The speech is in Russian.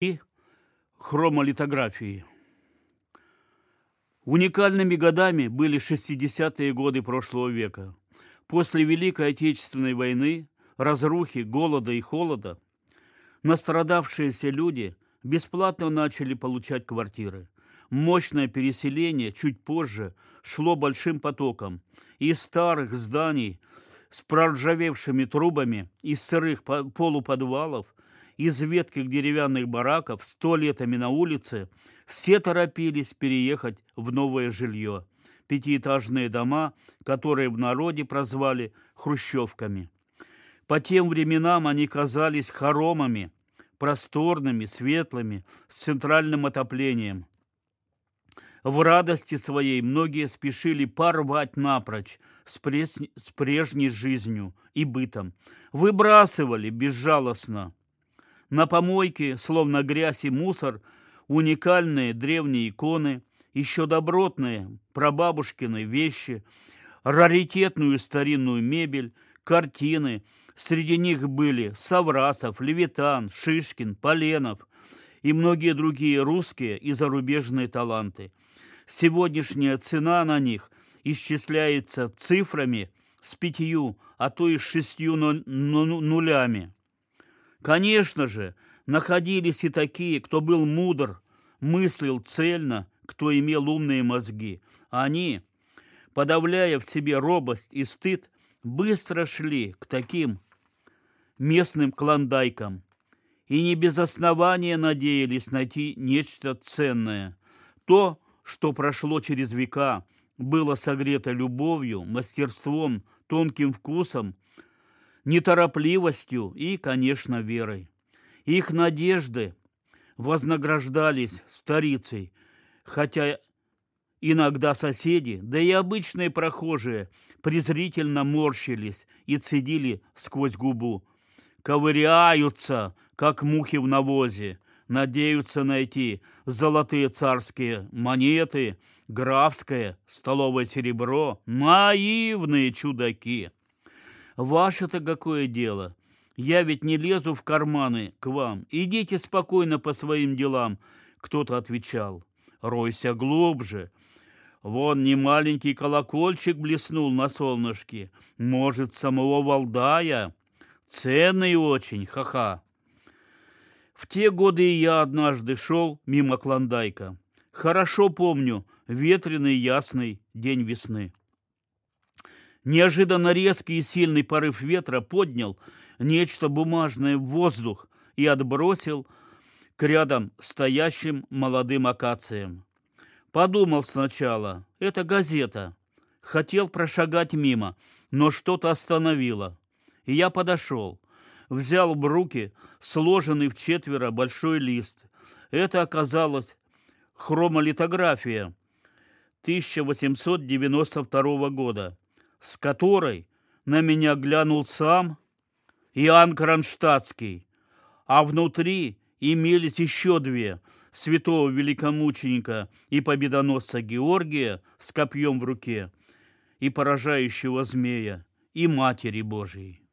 и хромолитографии. Уникальными годами были 60-е годы прошлого века. После Великой Отечественной войны, разрухи, голода и холода, настрадавшиеся люди бесплатно начали получать квартиры. Мощное переселение чуть позже шло большим потоком. Из старых зданий с проржавевшими трубами, из сырых полуподвалов из ветких деревянных бараков с туалетами на улице, все торопились переехать в новое жилье. Пятиэтажные дома, которые в народе прозвали хрущевками. По тем временам они казались хоромами, просторными, светлыми, с центральным отоплением. В радости своей многие спешили порвать напрочь с, с прежней жизнью и бытом. Выбрасывали безжалостно на помойке, словно грязь и мусор, уникальные древние иконы, еще добротные прабабушкины вещи, раритетную старинную мебель, картины. Среди них были Саврасов, Левитан, Шишкин, Поленов и многие другие русские и зарубежные таланты. Сегодняшняя цена на них исчисляется цифрами с пятью, а то и шестью нулями. Конечно же, находились и такие, кто был мудр, мыслил цельно, кто имел умные мозги. Они, подавляя в себе робость и стыд, быстро шли к таким местным клондайкам и не без основания надеялись найти нечто ценное. То, что прошло через века, было согрето любовью, мастерством, тонким вкусом неторопливостью и, конечно, верой. Их надежды вознаграждались старицей, хотя иногда соседи, да и обычные прохожие презрительно морщились и цедили сквозь губу. Ковыряются, как мухи в навозе, надеются найти золотые царские монеты, графское столовое серебро, наивные чудаки. Ваше-то какое дело? Я ведь не лезу в карманы к вам. Идите спокойно по своим делам, кто-то отвечал. Ройся глубже. Вон не маленький колокольчик блеснул на солнышке. Может, самого Валдая? Ценный очень, ха-ха. В те годы и я однажды шел мимо Клондайка. Хорошо помню ветреный ясный день весны. Неожиданно резкий и сильный порыв ветра поднял нечто бумажное в воздух и отбросил к рядом стоящим молодым акациям. Подумал сначала, это газета. Хотел прошагать мимо, но что-то остановило. И я подошел. Взял в руки сложенный в четверо большой лист. Это оказалось хромолитография 1892 года с которой на меня глянул сам Иоанн Кронштадтский, а внутри имелись еще две святого великомученика и победоносца Георгия с копьем в руке и поражающего змея и Матери Божией.